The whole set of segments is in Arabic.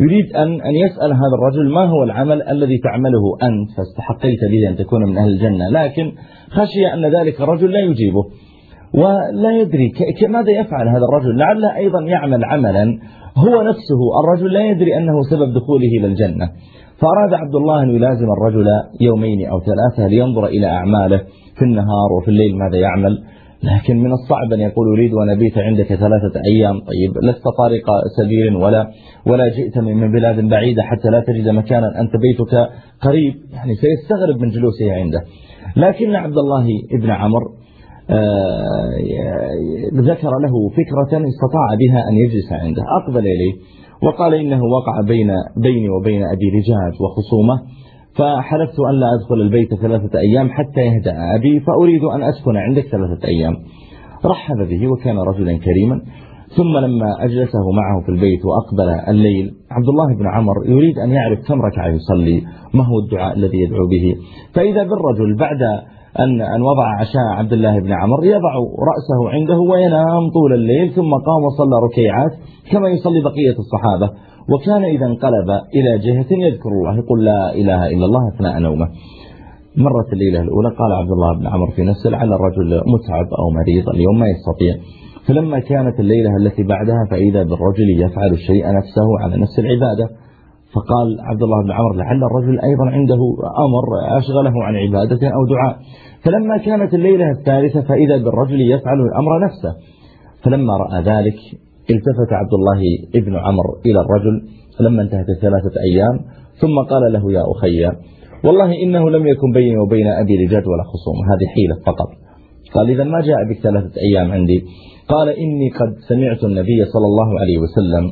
يريد أن, أن يسأل هذا الرجل ما هو العمل الذي تعمله أنت؟ فاستحقيت به أن تكون من أهل الجنة. لكن خشي أن ذلك الرجل لا يجيبه. ولا يدري ماذا يفعل هذا الرجل؟ لعله أيضا يعمل عملا. هو نفسه الرجل لا يدري أنه سبب دخوله إلى الجنة. فأراد عبد الله أن يلازم الرجل يومين أو ثلاثة لينظر إلى أعماله في النهار وفي الليل ماذا يعمل. لكن من الصعب أن يقول أريد أن أبيت عندك ثلاثة أيام طيب لست طارق سبيل ولا ولا جئت من بلاد بعيدة حتى لا تجد مكانا أنت بيتك قريب يعني سيستغرب من جلوسه عنده. لكن عبد الله ابن عمر آه، ذكر له فكرة استطاع بها أن يجلس عنده. أقبل إليه وقال إنه وقع بين بيني وبين أبي رجاج وخصومة فحلفت أن لا أدخل البيت ثلاثة أيام حتى يهدأ أبي فأريد أن أسكن عندك ثلاثة أيام. رحب به وكان رجلا كريما. ثم لما أجلسه معه في البيت وأقبل الليل عبد الله بن عمر يريد أن يعرف كم ركعة يصلي ما هو الدعاء الذي يدعو به؟ فإذا بالرجل بعد أن, أن وضع عشاء عبد الله بن عمر يضع رأسه عنده وينام طول الليل ثم قام وصلى ركيعات كما يصلي بقية الصحابة. وكان إذا انقلب إلى جهة يذكر الله يقول لا إله إلا الله أثناء نومه. مرت الليلة الأولى قال عبد الله بن عمر في نفسه لعل الرجل متعب أو مريض اليوم ما يستطيع. فلما كانت الليلة التي بعدها فإذا بالرجل يفعل الشيء نفسه على نفس العبادة. فقال عبد الله بن عمر لعل الرجل أيضا عنده أمر أشغله عن عبادة أو دعاء. فلما كانت الليلة الثالثة فإذا بالرجل يفعل الأمر نفسه. فلما رأى ذلك التفت عبد الله ابن عمر إلى الرجل لما انتهت الثلاثة أيام ثم قال له يا أخي والله إنه لم يكن بيني وبين أبي رجال ولا خصوم هذه حيلة فقط. قال إذا ما جاء بك ثلاثة أيام عندي. قال إني قد سمعت النبي صلى الله عليه وسلم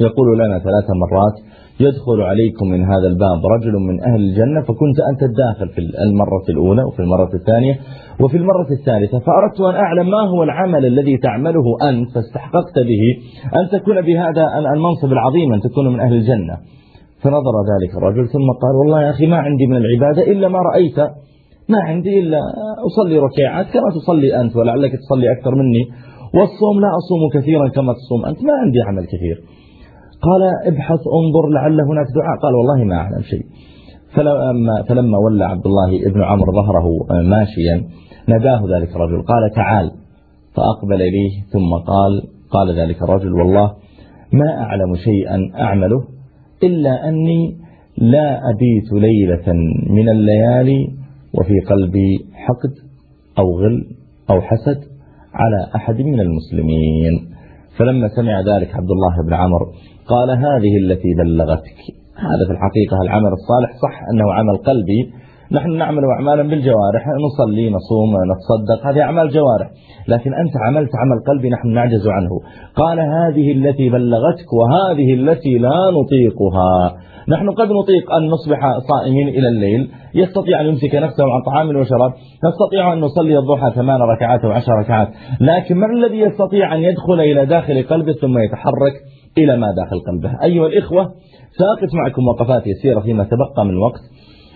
يقول لنا ثلاث مرات يدخل عليكم من هذا الباب رجل من أهل الجنة فكنت أنت الداخل في المرة الأولى وفي المرة الثانية وفي المرة الثالثة فأردت أن أعلم ما هو العمل الذي تعمله أنت فاستحققت به أن تكون بهذا المنصب العظيم أن تكون من أهل الجنة. فنظر ذلك الرجل ثم قال والله يا أخي ما عندي من العبادة إلا ما رأيت ما عندي إلا أصلي ركيعات كما تصلي أنت ولعلك تصلي أكثر مني والصوم لا أصوم كثيرا كما تصوم أنت ما عندي عمل كثير. قال ابحث انظر لعل هناك دعاء. قال والله ما أعلم شيء. فلما, فلما ولى عبد الله ابن عمر ظهره ماشيا نداه ذلك الرجل. قال تعال. فأقبل إليه ثم قال قال ذلك الرجل والله ما أعلم شيئا أعمله إلا أني لا أبيت ليلة من الليالي وفي قلبي حقد أو غل أو حسد على أحد من المسلمين. فلما سمع ذلك عبد الله بن عمر قال هذه التي بلغتك. هذا في الحقيقة العمل الصالح صح أنه عمل قلبي نحن نعمل أعمالا بالجوارح نصلي نصوم نتصدق هذه أعمال جوارح. لكن أنت عملت عمل قلبي نحن نعجز عنه. قال هذه التي بلغتك وهذه التي لا نطيقها. نحن قد نطيق أن نصبح صائمين إلى الليل. يستطيع أن يمسك نفسه عن طعام وشراب. نستطيع أن نصلي الضحى ثمان ركعات وعشر ركعات. لكن من الذي يستطيع أن يدخل إلى داخل قلبه ثم يتحرك إلى ما داخل قلبه؟ أيها الإخوة سأقف معكم وقفات يسيرة فيما تبقى من وقت.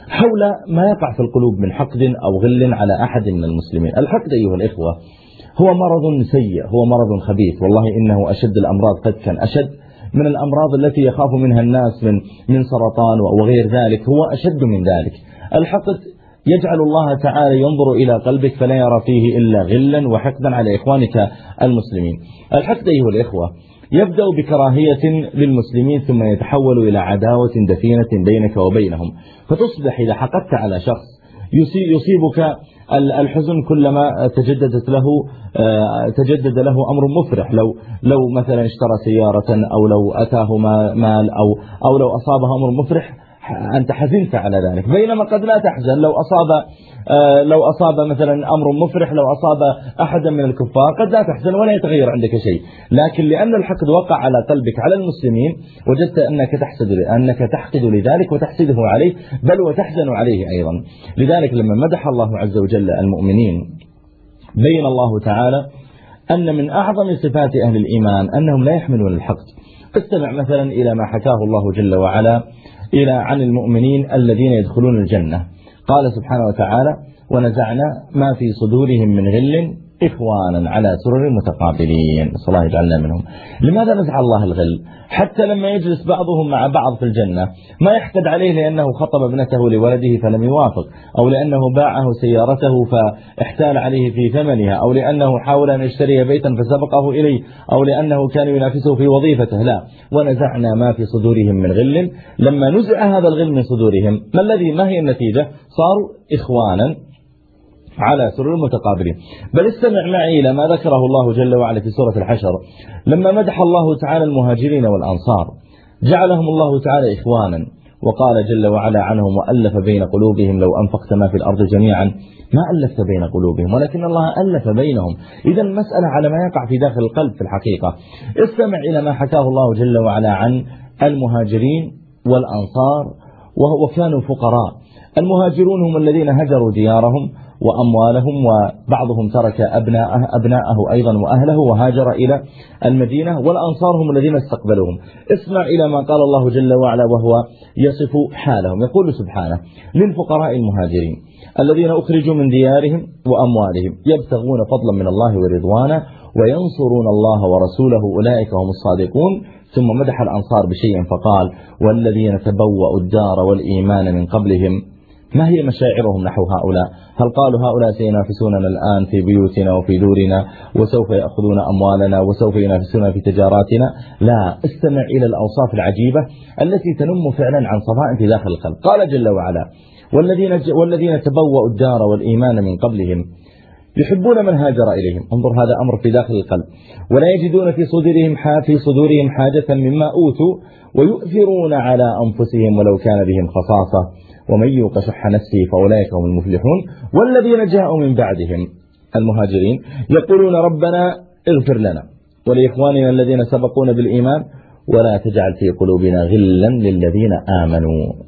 حول ما يقع في القلوب من حقد أو غل على أحد من المسلمين. الحقد أيها الإخوة هو مرض سيء هو مرض خبيث. والله إنه أشد الأمراض قد كان أشد من الأمراض التي يخاف منها الناس من من سرطان وغير ذلك. هو أشد من ذلك. الحقد يجعل الله تعالى ينظر إلى قلبك فلا يرى فيه إلا غلا وحقدا على إخوانك المسلمين. الحقد أيها الإخوة يبدأ بكراهية للمسلمين ثم يتحول إلى عداوة دفينة بينك وبينهم. فتصبح إذا حقدت على شخص يصيبك الحزن كلما تجددت له آه، تجدد له أمر مفرح. لو لو مثلا اشترى سيارة أو لو أتاه مال أو أو لو أصابه أمر مفرح أنت حزنت على ذلك. بينما قد لا تحزن. لو أصاب آه، لو أصاب مثلا أمر مفرح لو أصاب أحدا من الكفار قد لا تحزن ولا يتغير عندك شيء. لكن لأن الحقد وقع على قلبك على المسلمين وجدت أنك تحسد أنك تحقد لذلك وتحسده عليه بل وتحزن عليه أيضا. لذلك لما مدح الله عز وجل المؤمنين بين الله تعالى أن من أعظم صفات أهل الإيمان أنهم لا يحملون الحقد. استمع مثلا إلى ما حكاه الله جل وعلا إلى عن المؤمنين الذين يدخلون الجنة. قال سبحانه وتعالى ونزعنا ما في صدورهم من غل إخوانا على سرر متقابلين. صلى الله يجعلنا منهم. لماذا نزع الله الغل؟ حتى لما يجلس بعضهم مع بعض في الجنة ما يحقد عليه لأنه خطب ابنته لولده فلم يوافق أو لأنه باعه سيارته فاحتال عليه في ثمنها أو لأنه حاول أن يشتري بيتا فسبقه إليه أو لأنه كان ينافسه في وظيفته. لا ونزعنا ما في صدورهم من غل. لما نزع هذا الغل من صدورهم ما الذي ما هي النتيجة؟ صاروا إخوانا على سرور متقابلين. بل استمع معي إلى ما ذكره الله جل وعلا في سورة الحشر. لما مدح الله تعالى المهاجرين والأنصار جعلهم الله تعالى إخوانا. وقال جل وعلا عنهم وألف بين قلوبهم لو أنفقت ما في الأرض جميعا. ما ألفت بين قلوبهم ولكن الله ألف بينهم. إذا المسألة على ما يقع في داخل القلب في الحقيقة. استمع إلى ما حكاه الله جل وعلا عن المهاجرين والأنصار وكانوا فقراء. المهاجرون هم الذين هجروا ديارهم وأموالهم وبعضهم ترك أبناءه, أبناءه أيضا وأهله وهاجر إلى المدينة والأنصار هم الذين استقبلوهم. اسمع إلى ما قال الله جل وعلا وهو يصف حالهم. يقول سبحانه للفقراء المهاجرين الذين أخرجوا من ديارهم وأموالهم يبتغون فضلا من الله ورضوانا وينصرون الله ورسوله أولئك هم الصادقون. ثم مدح الأنصار بشيء فقال والذين تبوأوا الدار والإيمان من قبلهم ما هي مشاعرهم نحو هؤلاء؟ هل قالوا هؤلاء سينافسوننا الآن في بيوتنا وفي دورنا وسوف يأخذون أموالنا وسوف ينافسون في تجاراتنا؟ لا استمع إلى الأوصاف العجيبة التي تنم فعلا عن صفاء في داخل القلب. قال جل وعلا والذين, والذين تبوأوا الدار والإيمان من قبلهم يحبون من هاجر إليهم. انظر هذا أمر في داخل القلب. ولا يجدون في صدورهم في صدورهم حاجة مما أوتوا ويؤثرون على أنفسهم ولو كان بهم خصاصة. ومن يوق شح نفسه فأولئك هم المفلحون. والذين جاءوا من بعدهم المهاجرين يقولون ربنا اغفر لنا ولإخواننا الذين سبقونا بالإيمان ولا تجعل في قلوبنا غلا للذين آمنوا.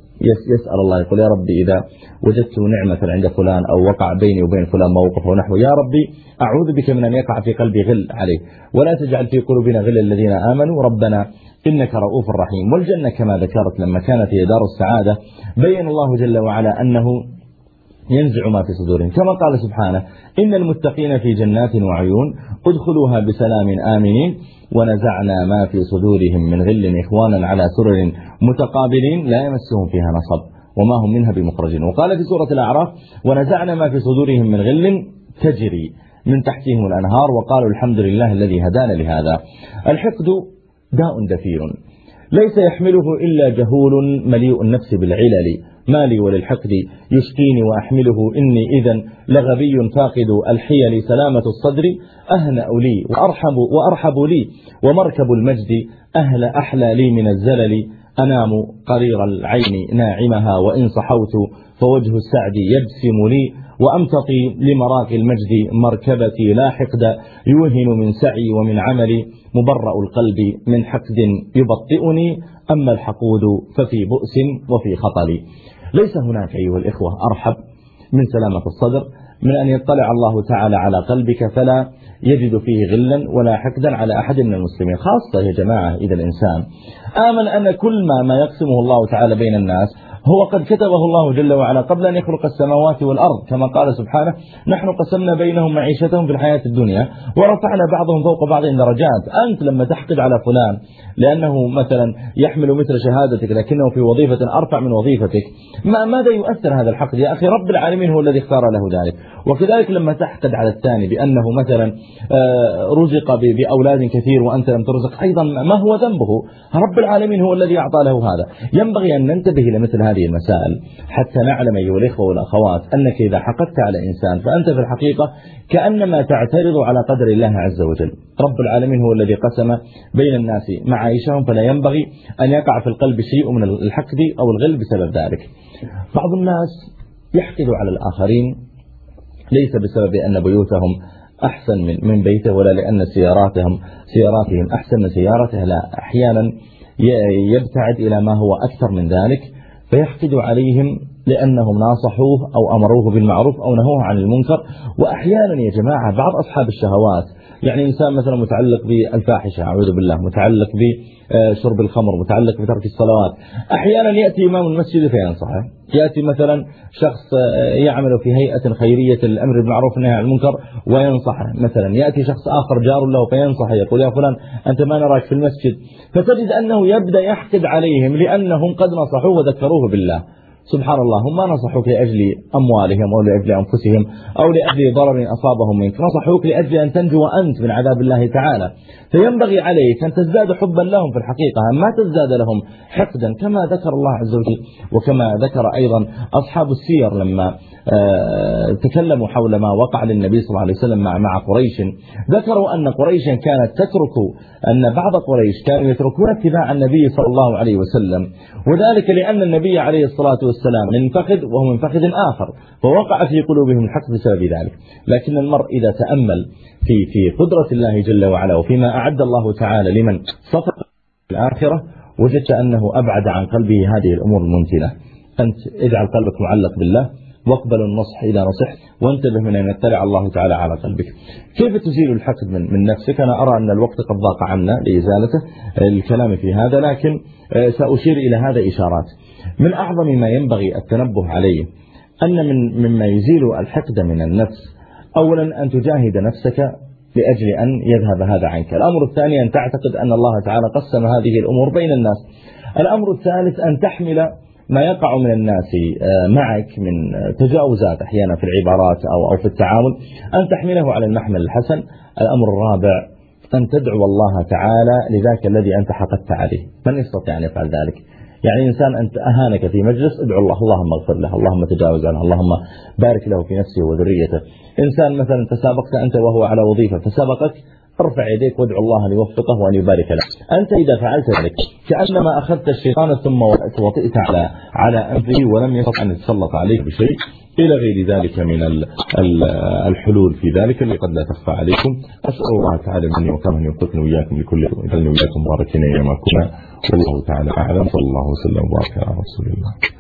يسأل الله يقول يا ربي إذا وجدت نعمة عند فلان أو وقع بيني وبين فلان موقف ونحو يا ربي أعوذ بك من أن يقع في قلبي غل عليه ولا تجعل في قلوبنا غل الذين آمنوا. ربنا إنك رؤوف رحيم. والجنة كما ذكرت لما كانت هي دار السعادة. بين الله جل وعلا أنه ينزع ما في صدورهم. كما قال سبحانه إن المتقين في جنات وعيون ادخلوها بسلام آمنين ونزعنا ما في صدورهم من غل إخوانا على سرر متقابلين لا يمسهم فيها نصب وما هم منها بمخرجين. وقال في سورة الأعراف ونزعنا ما في صدورهم من غل تجري من تحتهم الأنهار وقالوا الحمد لله الذي هدانا لهذا. الحقد داء دفير ليس يحمله إلا جهول مليء النفس بالعلل. ما لي وللحقد يشقيني وأحمله إني إذا لغبي فاقد الحيل سلامة الصدر. أهنأ لي وأرحب, وأرحب لي ومركب المجد أهل أحلى لي من الزلل. أنام قرير العين ناعمها وإن صحوت فوجه السعد يبسم لي. وأمتطي لمراقي المجد مركبتي لا حقد يوهن من سعي ومن عملي مبرأ القلب من حقد يبطئني أما الحقود ففي بؤس وفي خطل ليس هناك أيها الإخوة أرحب من سلامة الصدر من أن يطلع الله تعالى على قلبك فلا يجد فيه غلا ولا حقدا على أحد من المسلمين خاصة يا جماعة إذا الإنسان آمن أن كل ما ما يقسمه الله تعالى بين الناس هو قد كتبه الله جل وعلا قبل أن يخلق السماوات والأرض كما قال سبحانه نحن قسمنا بينهم معيشتهم في الحياة الدنيا ورفعنا بعضهم فوق بعض درجات أنت لما تحقد على فلان لأنه مثلا يحمل مثل شهادتك لكنه في وظيفة أرفع من وظيفتك ما ماذا يؤثر هذا الحقد يا أخي؟ رب العالمين هو الذي اختار له ذلك. وكذلك لما تحقد على الثاني بأنه مثلا آه، رزق بأولاد كثير وأنت لم ترزق أيضا ما هو ذنبه؟ رب العالمين هو الذي أعطى له هذا. ينبغي أن ننتبه لمثل هذه المسائل حتى نعلم أيها الإخوة والأخوات أنك إذا حقدت على إنسان فأنت في الحقيقة كأنما تعترض على قدر الله عز وجل. رب العالمين هو الذي قسم بين الناس معايشهم فلا ينبغي أن يقع في القلب شيء من الحقد أو الغل بسبب ذلك. بعض الناس يحقد على الآخرين ليس بسبب أن بيوتهم أحسن من من بيته ولا لأن سياراتهم سياراتهم أحسن من سيارته لا. أحيانا يبتعد إلى ما هو أكثر من ذلك. فيحقد عليهم لأنهم ناصحوه أو أمروه بالمعروف أو نهوه عن المنكر. وأحيانا يا جماعة بعض أصحاب الشهوات يعني إنسان مثلا متعلق بالفاحشة أعوذ بالله متعلق بشرب الخمر متعلق بترك الصلوات. أحيانا يأتي إمام المسجد فينصحه يأتي مثلا شخص يعمل في هيئة خيرية الأمر بالمعروف والنهي عن المنكر وينصحه مثلا يأتي شخص آخر جار له فينصحه يقول يا فلان أنت ما نراك في المسجد. فتجد أنه يبدأ يحقد عليهم لأنهم قد نصحوه وذكروه بالله. سبحان الله هم ما نصحوك لأجل أموالهم أو لأجل أنفسهم أو لأجل ضرر أصابهم منك. نصحوك لأجل أن تنجو أنت من عذاب الله تعالى. فينبغي عليك أن تزداد حبا لهم في الحقيقة ما تزداد لهم حقدا كما ذكر الله عز وجل. وكما ذكر أيضا أصحاب السير لما آه، تكلموا حول ما وقع للنبي صلى الله عليه وسلم مع مع قريش. ذكروا أن قريشا كانت تترك أن بعض قريش كانوا يتركون اتباع النبي صلى الله عليه وسلم. وذلك لأن النبي عليه الصلاة والسلام منفقد وهو منفقد آخر فوقع في قلوبهم الحق بسبب ذلك. لكن المرء إذا تأمل في في قدرة الله جل وعلا وفيما أعد الله تعالى لمن صفق الآخرة وجدت أنه أبعد عن قلبه هذه الأمور المنتنة أنت اجعل قلبك معلق بالله واقبل النصح إذا نصحت وانتبه من أن يطلع الله تعالى على قلبك. كيف تزيل الحقد من, من نفسك؟ أنا أرى أن الوقت قد ضاق عنا لإزالته الكلام في هذا لكن آه، سأشير إلى هذا إشارات. من أعظم ما ينبغي التنبه عليه أن من مما يزيل الحقد من النفس أولا أن تجاهد نفسك لأجل أن يذهب هذا عنك. الأمر الثاني أن تعتقد أن الله تعالى قسم هذه الأمور بين الناس. الأمر الثالث أن تحمل ما يقع من الناس آه، معك من تجاوزات أحيانا في العبارات أو, أو في التعامل أن تحمله على المحمل الحسن. الأمر الرابع أن تدعو الله تعالى لذاك الذي أنت حقدت عليه. من يستطيع أن يفعل ذلك؟ يعني إنسان أنت أهانك في مجلس ادعو الله اللهم اغفر له اللهم تجاوز عنه اللهم بارك له في نفسه وذريته. إنسان مثلا تسابقت أنت وهو على وظيفة فسبقك ارفع يديك وادعو الله أن يوفقه وأن يبارك له. أنت إذا فعلت ذلك كأنما أخذت الشيطان ثم وطئت على على أنفه ولم يستطع أن يتسلط عليك بشيء. إلى غير ذلك من الحلول في ذلك اللي قد لا تخفى عليكم. أسأل الله تعالى من وكما أن يوفقنا وإياكم لكل يجعلني وإياكم مباركين أيما كنا والله تعالى أعلم. صلى الله وسلم وبارك على رسول الله.